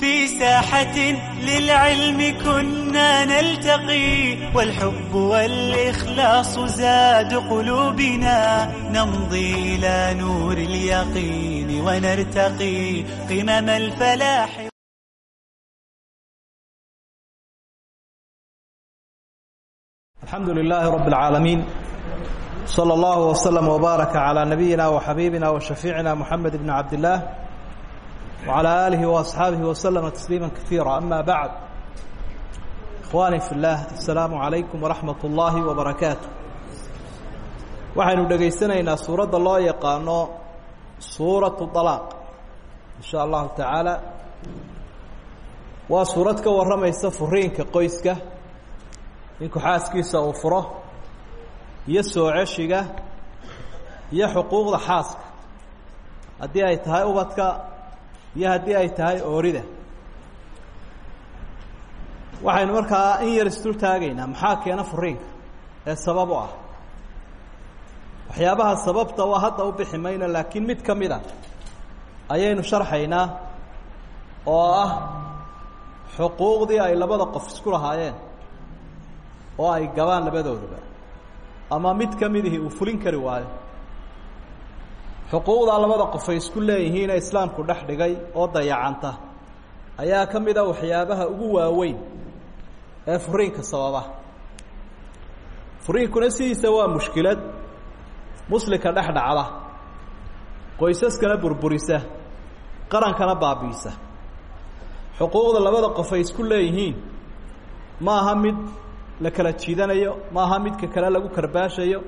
في ساحة للعلم كنا نلتقي والحب والإخلاص زاد قلوبنا نمضي إلى نور اليقين ونرتقي قمم الفلاح الحمد لله رب العالمين صلى الله وسلم وبارك على نبينا وحبيبنا وشفيعنا محمد بن عبد الله وعلى آله وأصحابه وسلم تسليما كثيرا أما بعد إخواني في الله السلام عليكم ورحمة الله وبركاته waxaynu dhegaysanaynaa suuradda loo yaqaano suuratu طalaaq in sha allahu tacaala waa suurad ka warramaysa furiinka qoyska ninku xaaskiisa uu furo iyo soo ceshiga iyo xuquuqda xaaska haddii ay tahay ubadka iyo haddii ay tahay oorida. Waxaynu markaa in yar isdul taagaynaa maxaa keena furiinka ee sabab u ah. Waxyaabaha sababta waa hadda u bixi mayno laakiin mid ka mid a ayaynu sharxaynaa oo ah xuquuqdii ay labada qof isku lahaayeen oo ay gabaan labadooduba. Ama mid ka midihii uu fulin kari waayo xuquuqdaa labada qof ay isku leeyihiine islaamku dhex dhigay oo dayacanta. Ayaa ka mid a waxyaabaha ugu waaweyn ee furiinka sababa. Furiinkuna sidiisa waa mushkilad. Muslimka dhex dhacda. Qoysaskana burburisa. Qarankana baabiisa xuquuqda labada qof ay isku leeyihiin. Ma aha mid la kala jiidanayo ma aha midka kale lagu karbaashayo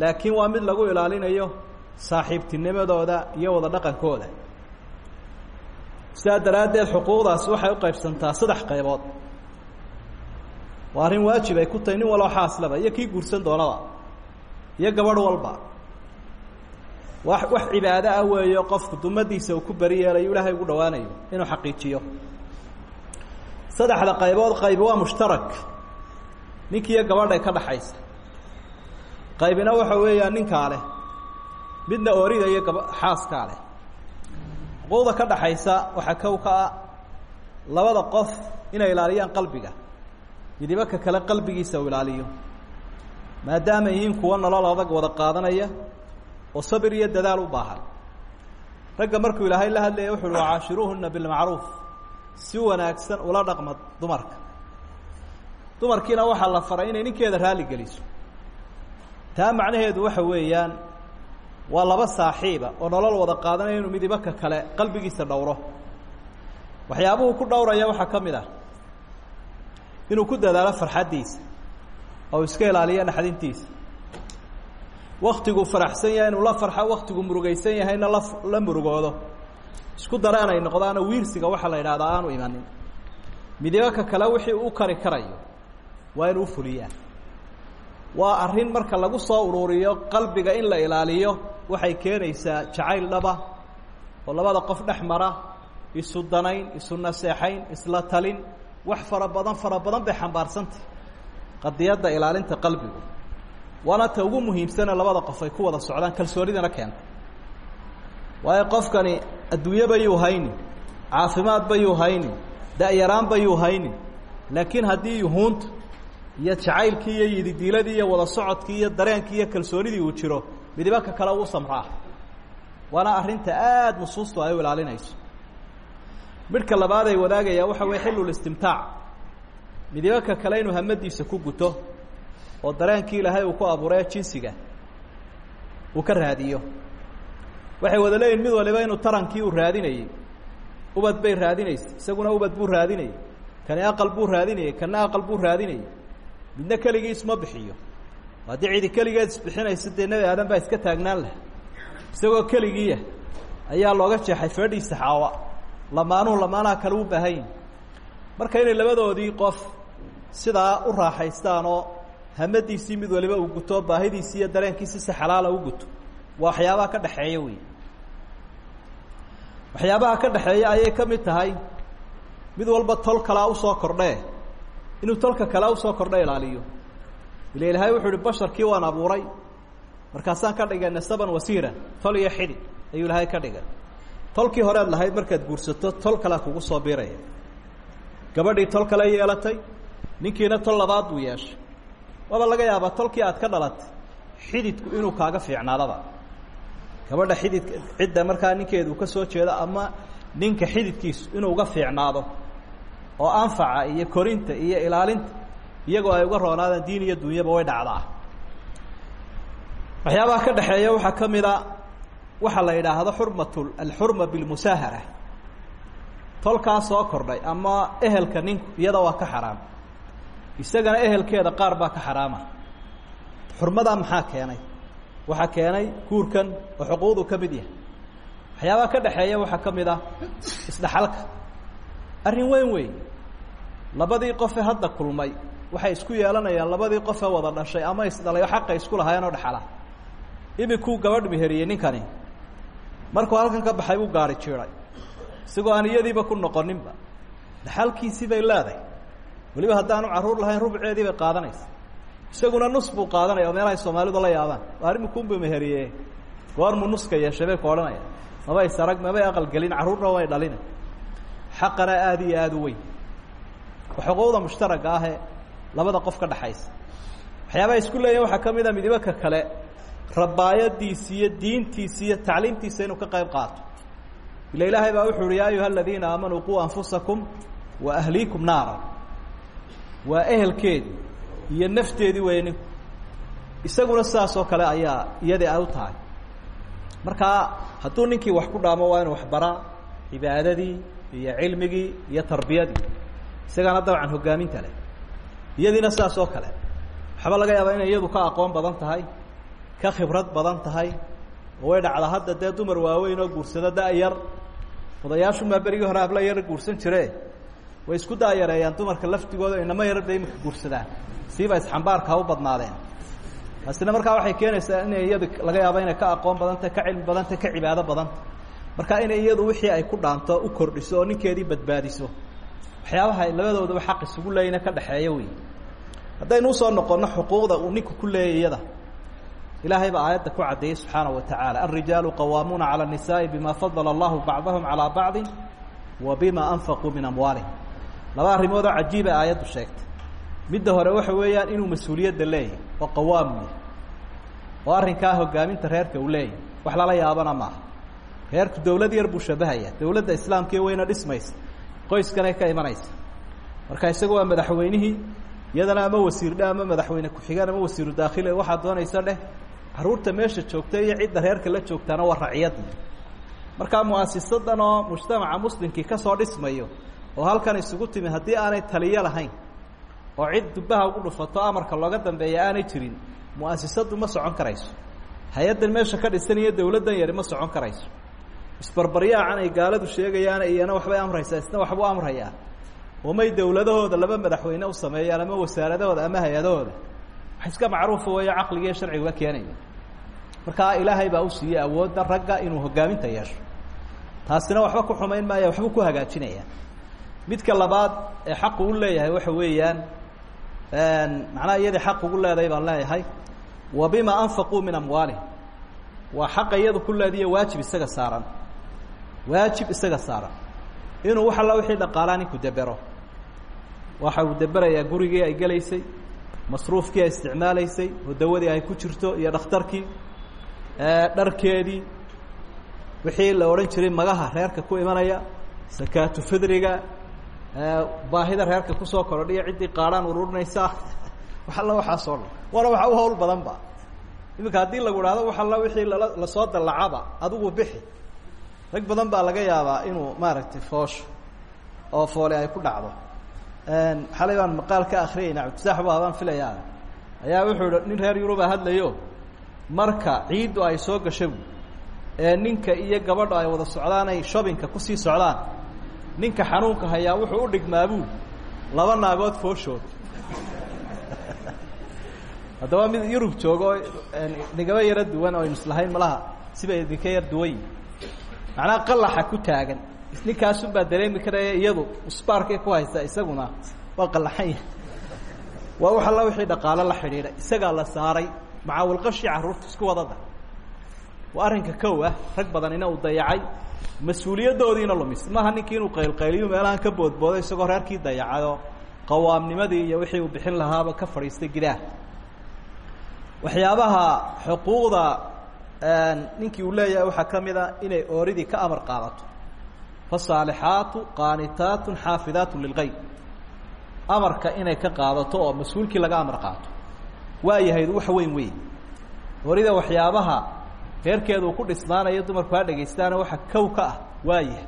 laakiin waa mid lagu ilaalinayo saaxiibtinimadooda iyo wada dhaqankooda. Sidaa daraaddeed xuquuqdaas waxay u qaybsantaa saddex qaybood. Waa arrin waajib ay ku tahay nin waloo xaaslaba iyo kii guursan doonaba iyo gabadh walba. Wax wax cibaado ah weeyo qofku dumadiisa uu ku beri yeelayo ilaahay ugu dhawaanayo inuu xaqiijiyo. Saddexda qaybood qayb waa mushtarak. Ninkiiyo gabadhay ka dhaxaysa. Qaybina waxa weeyaan ninkaa leh midna oorida iyo gaba xaaskaa leh. Xuquuqda ka dhaxaysa waxaa kow ka ah labada qof inay ilaaliyaan qalbiga. Midiba ka kale qalbigiisa uu ilaaliyo. Maadaama yihiin kuwa nolol adag wada qaadanaya oo sabir iyo dadaal u baahan. Ragga markuu ilaahay la hadlaya wuxu uhi wacaashiruuhuna bilmacruuf. Si wanaagsan ula dhaqma dumarka. Dumarkiina waxaa la faray inay ninkeeda raali geliso. Taa macnaheedu waxa weeyaan waa laba saaxiiba oo nolol wada qaadanaya inuu midiba ka kale qalbigiisa dhowro. Waxyaabuhu ku dhowraya waxaa ka mid ah. Inuu ku dadaalo farxaddiisa oo iska ilaaliyo naxdintiisa. Waktiguu faraxsan yahay inuu la farxo waktiguu murugaysan yahayna la la murugoodo. Isku dareen ay noqdaano wiirsiga waxaa la yidhahdaa aanu imanin. Midibo ka kale wixii u kari karayo waa inuu ufuliyaa waa arrin marka lagu soo ururiyo qalbiga in la ilaaliyo waxay keenaysaa jacayl dhaba oo labada qof dhex mara isu danayn isu naseexayn isla talin wax fara badan fara badan bay xambaarsantah qadiyadda ilaalinta qalbigu. Waana ta ugu muhiimsane labada qof ay ku wada socdaan kalsoonidana keenta waayo qofkani adduunyaba yuu haynin caafimaadba yuu haynin da-yaraanba yuu haynin laakiin haddii yuhuunta iyo jacaylkii iyo yididiiladii iyo wada socodkii iyo dareenkii iyo kalsoonidii uu jiro midiba ka kale uu samraa. Waana arrinta aada nusuustu ay u ilaalinayso. Midhka labaad ay wadaagayaa waxa weye xillulistimtaac midibo ka kale inuu hamadiisa ku guto oo dareenkii ilaahay uu ku abuuree jinsiga uu ka raadiyo. Waxay wada leeyihiin mid waliba inuu tarankii uu raadinayey ubad bay raadinaysay isaguna ubad buu raadinayey kani aqal buu raadinayey kana aqal buu raadinayey midna keligii isma bixiyo haddii cidi keligeed isbixinaysa dee nebi aadan baa iska taagnaan laha isagoo keligiiya ayaa looga jeexay feedhiisa xaawa. Lamaanuhu lamaanaha kale u baahanyihin marka inay labadoodii qof sidaa u raaxaystaan oo hamadiisii mid waliba uu guto baahidiisii iyo dareenkiisi si xalaala u guto waa waxyaabaha ka dhexeeya wey waxyaabaha ka dhexeeya ayay ka mid tahay mid walba tol kalaa u soo kordhee. Inuu tolka kalea u soo kordhe ilaaliyo ila ilaahay wuxuu uhi basharkii waan abuuray. Markaasaan ka dhigay nasaban wasiiran tol iyo xidhi ayuu ilaahay ka dhigay. Tolkii horead lahayd markaad guursato tol kalea kugu soo biiraya gabadhii tol kale yeelatay ninkiina tol labaad buu yeeshay. Waaba laga yaabaa tolkii aad ka dhalatay xididku inuu kaaga fiicnaadaba. Gabadha xididka cidda markaa ninkeedu ka soo jeedo ama ninka xididkiisu inuu uga fiicnaado oo anfaca iyo korinta iyo ilaalinta iyagoo ay uga roonaadaan diin iyo dunyaba way dhacdaa. Waxyaabaha ka dhexeeya waxaa ka mid a waxaa la yidhaahdo xurmat alxurma bilmusaahara. Tolkaa soo kordhay ama ehelka ninku iyada waa ka xaraam. Isagana ehelkeeda qaar baa ka xaraama. Xurmadaa maxaa keenay? Waxaa keenay guurkan oo xuquuqdu ka mid yahay. Waxyaabaha ka dhexeeya waxaa ka mid ah isdhexalka arrin weyn wey labadii qofe hadda kulmay waxay isku yeelanayaan labadii qofe wada dhashay ama isdhalay oo xaqa isku lahaayeen oo dhexala imikuu gabadh meheriyey ninkani. Markuu halkan ka baxay buu gaari jiiday isagoo aan iyadiiba ku noqoninba dhaxalkiisii bay leedahay. Weliba haddaanu carruur lahayn rubceedii bay qaadanaysa. Isaguna nus buu qaadanaya oo meelahay soomaalidu la yaabaan. Arrimukunbu meheriye goormuu nuska yeeshay bay ku odhanaya. Mabay sarag mabay aqalgelin carruurna way dhalina. Xaqana aada iyo aada u weyn. Xuquuqda mushtaragga ahee labada qof ka dhexaysa waxyaabaha isku leeyahin waxaa ka mid a midibaka kale rabaayadiisi iyo diintiisi iyo tacliimtiisa inuu ka qayb qaato. Ila ilaahay baa wuxu uhi ya ayuha aladiina anfusakum wa ahliikum naara. Waa ehelkeedii iyo nafteedii weeye ninku isaguna sidaas kale ayaa iyadii ay u tahay. Markaa hadduu ninkii wax ku dhaamo waa inuu waxbaraa cibaadadii iyo cilmigii iyo tarbiyadii. Isagaana dabcan hogaaminta leh iyadiina sidaas oo kale waxba laga yaabaa inay iyadu ka aqoon badan tahay ka khibrad badan tahay oo way dhacda hadda dee dumar waaweyn oo guursado da-yar odayaashumaa berigii hore habla yar guursan jire way isku daayareeyaan dumarka laftigooda inama yar bay imika guursadaan siiba isxambaarka ha u badnaadeen. Taasina markaa waxay keenaysaa inay iyadu laga yaabo inay ka aqoon badantah ka cilmi badantah ka cibaado badanta marka inay iyadu wixii ay ku dhaanto u kordhiso oo ninkeedii badbaadiso waxyaabaha labadoodaba xaq isugu leeyina ka dhexeeya wey haddaynu usoo noqonno xuquuqda uu ninku ku leeyay iyada ilaahay baa aayadda ku caddeeyey subxaanaه wa taعaalى الrijaalu qawaamuuna calى النisaaءi bima fadala اllahu bacdahum calىa bacdi wa bima anfaquu min amwaalihim laba arrimoodoo cajiiba aayaddu sheegtay midda hore waxa weeyaan inuu mas-uuliyadda leeyahay oo qawaamu yahay oo arrinkaa hogaaminta reerka uu leeyahay wax lala yaabana maaha reerku dawlad yar buu shabahaya dawladda islaamkii weyna dhismaysa qoyskanay ka imanaysa. Marka isagu waa madaxweynihii iyadana ama wasiirdhe ama madaxweyne ku-xigeen ama wasiiru daakhile waxaad doonaysa dheh carruurta meesha joogta iyo cidda reerka la joogtaana waa raciyadii markaa mu'asisadan oo mujtamaca muslimkii ka soo dhismayo oo halkan isugu timi haddii aanay taliyo lahayn oo cid dubbaha ugu dhufato amarka looga dambeeya aanay jirin mu'asisadu ma socon karayso. Hay'addan meesha ka dhisan iyo dawladdan yari ma socon karayso isbarbaryaacan ay gaaladu sheegayaan iyana waxbay amraysaa isna waxbuu amrayaa oomay dawladahooda laba madaxweyne u sameeyaan ama wasaaradahooda ama hay'adahooda. Wax iska macruufa weeyo caqligiiyo sharciguga keenaya markaa ilaahay baa u siiyey awoodda ragga inuu hogaaminta yeesho. Taasina waxba ku xumayn maaya waxbuu ku hagaajinaya. Midka labaad ee xaqu u leeyahay waxa weeyaan macnaha iyadii xaq ugu leedahay baan leeyahay wa bima anfaquu min amwaalihim. Waa xaqa iyadu ku leediyo waajib isaga saaran waajib isaga saaran inuu wax alla wixii dhaqaalaa ninku debero waxa uu deberayaa gurigii ay gelaysay masruufkii ay isticmaalaysay oo dawadii ay ku jirto iyo dhakhtarkii dharkeedii. Wixii la odhan jiray magaha reerka ku imanaya sakaatu fidriga baahida reerka ku soo korodhiya ciddii qaadhaan ururinaysa. Wax alla waxaasoo dhan waana waxa u hawl badan ba. Iminka haddii lagu idhahdo wax alla wixii lala la soo dallacaba adigu bixi rag badan baa laga yaabaa inuu maaragtay foosho oo foole ay ku dhacdo. Xalay baan maqaal ka akriyayna cabdisaax ba baan filayaa. Ayaa wuxuu ihi nin reer yuruba hadlayo marka ciiddu ay soo gasho bu ee ninka iyo gabadha ay wada socdaan ay shoppingka ku sii socdaan ninka xanuunka hayaa wuxuu u dhigmaabuu laba naagood fooshood. Haddaba mid yurub joogo nigaba yaro duwan oo inuslahayn malaha siba idinka yar duwan macnaha qalaxa ku taagan. Ninkaasunbaa dareemi karaya iyadu. Usbaarkay ku haysta isaguna waa qalaxan yahay waa wax alla wixii dhaqaalo la xidhiidha. Isagaa la saaray. Macaawilqashii carruurta isku waddada. Waa arrinka kow ah. Rag badanina uu dayacay. Mas'uuliyaddoodiina lumis. Maaha ninkii inuu qaylqayliyo meelahan ka boodboodo isagoo reerkii dayacado. Qawaamnimadii iyo wixii uu bixin lahaaba ka fadhiistay gidaah waxyaabaha xuquuqda ninkii uu leeyahay waxaa ka mid a inay ooridii ka amar qaadato. Fasaalixaatu qaanitaatu xaafidaatu lilgeyb amarka inay ka qaadato oo mas'uulkii laga amar qaato. Waayahayd wax weyn weyn. Orida waxyaabaha reerkeedu uu ku dhisnaanayo dumarku ha dhegaystaana waxa kow ka ah waayahay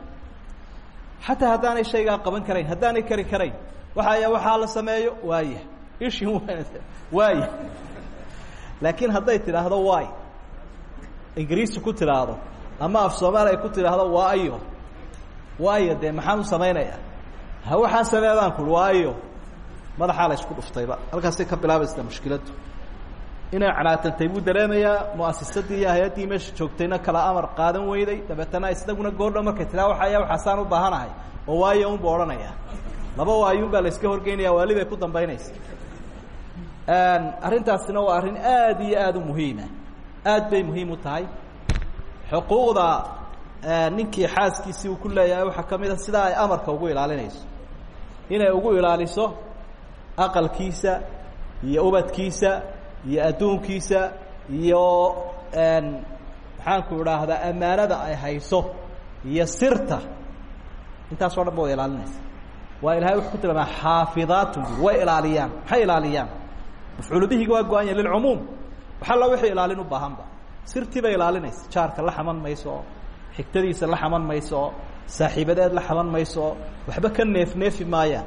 xataa haddaanay shaygaa qaban karayn haddaanay kari karayn waxaya waxaa la sameeyo waayahay ishi waaya laakiin hadday tidhaahdo waay ingiriisi ku tidhaahdo ama af soomaaliya ku tidhaahdo waa ayo waayo dee maxaan u samaynayaa? Ha waxaan sameedaan kui waa ayo madaxaa la isku dhuftayba halkaasay ka bilaabaysaa mushkiladdu inay canaatantay buu dareemayaa muasisadii iyo hay'addii meesha joogtayna kala amar qaadan weyday. Dabeetana isaguna goordho markay tiraa waxaya waxaasaan u baahanahay. Oo waayo unba odhanaya laba waayun baa la iska horgeynaya waali bay ku dambaynaysa. Arrintaasina waa arrin aad iyo aada u muhiima aad bay muhiim u tahay. Xuquuqda ninkii xaaskiisii uu ku leeyahay waxaa ka mid a sidaa ay amarka ugu ilaalinayso. Inay ugu ilaaliso aqalkiisa iyo ubadkiisa iyo adduunkiisa iyo maxaanku idhaahdaa ammaanada ay hayso iyo sirta. Intaas o dhan ilaalinaysa. Waa ilahay wuxuu ku tilmaamaa xaafidaatun way ilaaliyaan maxay ilaaliyaan? Waa go-an yahay lilcumuum waxalla wixii ilaalin u baahanba sirtii bay ilaalinaysa. Jaarka la xaman mayso xigtadiisa la xaman mayso saaxiibadeed la xaman mayso waxba ka neef neefi maayaan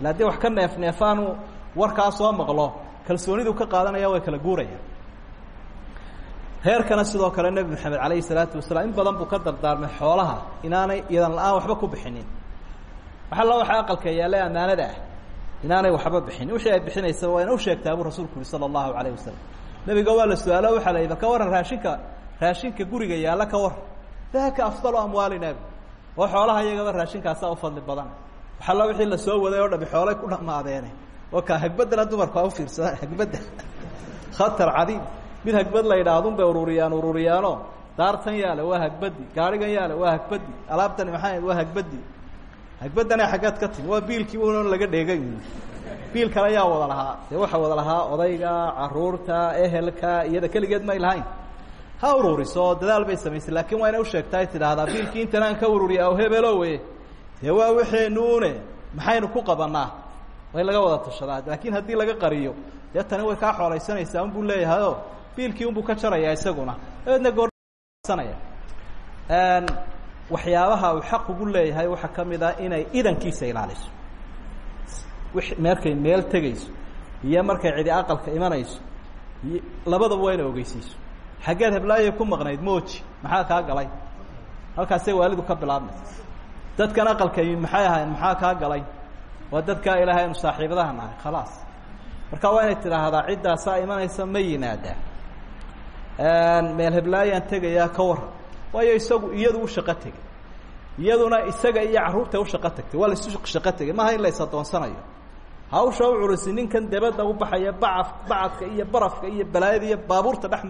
ila haddii wax ka neef neefaanu warkaa soo maqlo kalsoonidu ka qaadanaya way kala guurayaan reerkana sidoo kale nebi maxamed calayhi salaatu wasalaam in badan buu ka dardaarmay xoolaha inaanay iyadan la'aan waxba ku bixinin. Waxa la waxa aqalka yaalla ammaanada ah inaanay waxba bixinin. Wixii ay bixinaysa waa ina sheegtaa buu rasuulku yihi sala allahu nebiga waa la su'aalo waxaa la yidhi ka warran raashinka raashinka guriga yaalla ka warran daka afdalu amwaalina oo xoolaha iyagaba raashinkaasaa u fadli badan. Waxalla wixii la soo waday oo dhami xoolay ku dhamaadeene oo ka hagbaddana dumarku ha u fiirsadaan hagbadda khatar cadiim. Mid hagbad la yidhaahdun bay ururiyaan ururiyaano. Daartan yaale waa hagbaddi. Gaarigan yaale waa hagbaddi. Alaabtani maxaa waa hagbaddi. Hagbaddana xaggeed ka timi. Waa biilkii un laga dheegay biil kale yaa wada lahaa. Dee waxaa wada lahaa odayga carruurta ehelka iyada keligeed may lahayn ha ururiso dadaal bay samaysay laakiin waa ina usheegtaa tidhaahdaa biilkii intan aan ka ururiya o hebelowe. Dee waa waxeenuune maxaynu ku qabanaa way laga wada tashadaa laakiin haddii laga qariyo dee tani way kaa xooleysanaysaa unbuu leeyahayoo biilkii unbuu ka jarayaa isaguna. Dabeedna goorsanaya waxyaabaha uu xaq ugu leeyahay waxaa ka mid ah inay idankiisa ilaaliso markay meel tegayso iyo markay cidi aqalka imanayso labadaba waa inay ogeysiiso. Xaggeed heblaayay ku maqnayd mooji maxaa kaa galay? Halkaasay waalidu ka bilaabmaysa dadkan aqalka yimi maxay ahayn maxaa kaa galay? Waa dadkaa ilaahay aynu saaxiibadaha nahay khalaas. Marka waa inay tidhaahdaa ciddaasaa imanaysa ma yimaadaa meel heblaayaan tegayaa ka waran waayo isagu iyadu u shaqo iyaduna isaga iyo carruurta u shaqo tagtay. Waa laisu shaqo tegay maaha in la is hawsha u culisi ninkan dabadda u baxaya bacaf bacadka iyo barafka iyo balaayada iyo baabuurta dhex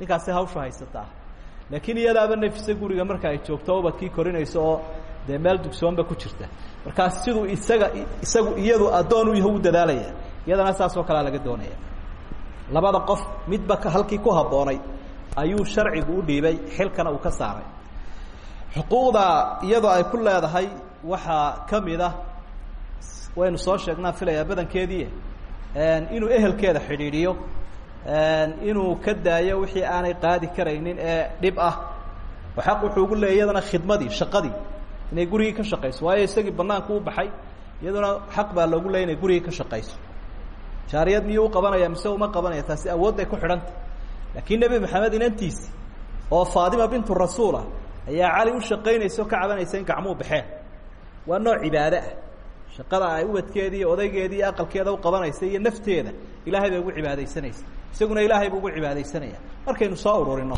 ninkaasi hawsha haysataa laakiin iyadaaba nafisa guriga marka ay joogto ubadkii korinayso oo dee meel ku jirta. Markaas siduu isaga isagu iyadu addoon u yaho u dadaalaya iyadana saas oo kalea laga doonaya. Labada qof midba halkii ku habboonay ayuu sharcigu u dhiibay xilkana uu ka saaray. Xuquuqda iyadoo ay ku leedahay waxaa ka mid ah waynu soo sheegnaan filayaa badankeedii inuu ehelkeeda xidhiidhiyo inuu ka daayo wixii aanay qaadi karaynin ee dhib ah. Xaq wuxuu ugu leeyay khidmadii shaqadii inay gurigii ka shaqayso. Waayo isagii banaanku u baxay iyaduna xaq baa loogu leeyay inay gurigii ka shaqayso. Jaariyad miyuu qabanaya mise uma qabanaya taasi awoodday ku xidhanta. Laakiin nebi maxamed inantiisi oo faatima bintu rasuulah ayaa cali u shaqaynaysa ka cabanaysa in gacmuu baxeen. Waa nooc cibaade ah shaqada ay ubadkeedii odaygeedii aqalkeeda u qabanaysa iyo nafteeda ilaahay bay ugu cibaadaysanaysa. Isaguna ilaahay buu ugu cibaadaysanaya. Markaynu soo ururino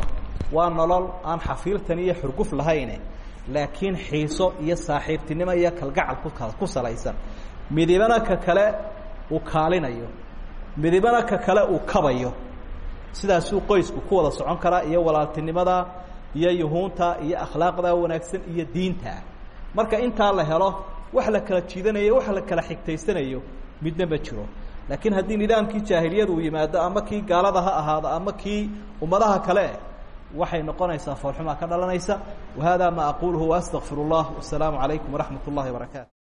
waa nolol aan xafiiltan iyo xurguf lahayne laakiin xiiso iyo saaxiibtinimo iyo kalgacal ku ku salaysan. Midibana ka kale uu kaalinayo midibana ka kale uu kabayo. Sidaasuu qoysku ku wada socon karaa iyo walaaltinimada iyo yuhuunta iyo akhlaaqda wanaagsan iyo diinta. Marka intaa la helo wax la kala jiidanayo wax la kala xigtaysanayo midna ma jiro. Laakiin haddii nidaamkii jaahiliyadu uu yimaado ama kii gaalada ha ahaado ama kii ummadaha kale waxay noqonaysaa foolxumaa ka dhalanaysa. Wa hada ma aquluhu wa astaqfir اllah wasalaamu alaykum waraxmat اllahi barakaatu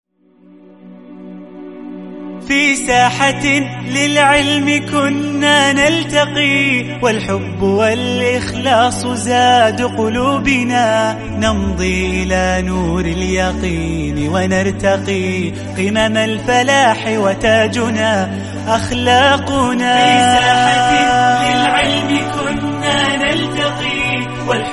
في ساحة للعلم كنا نلتقي والحب والإخلاص زاد قلوبنا نمضي إلى نور اليقين ونرتقي قمم الفلاح وتاجنا أخلاقنا في ساحة للعلم كنا نلتقي والحب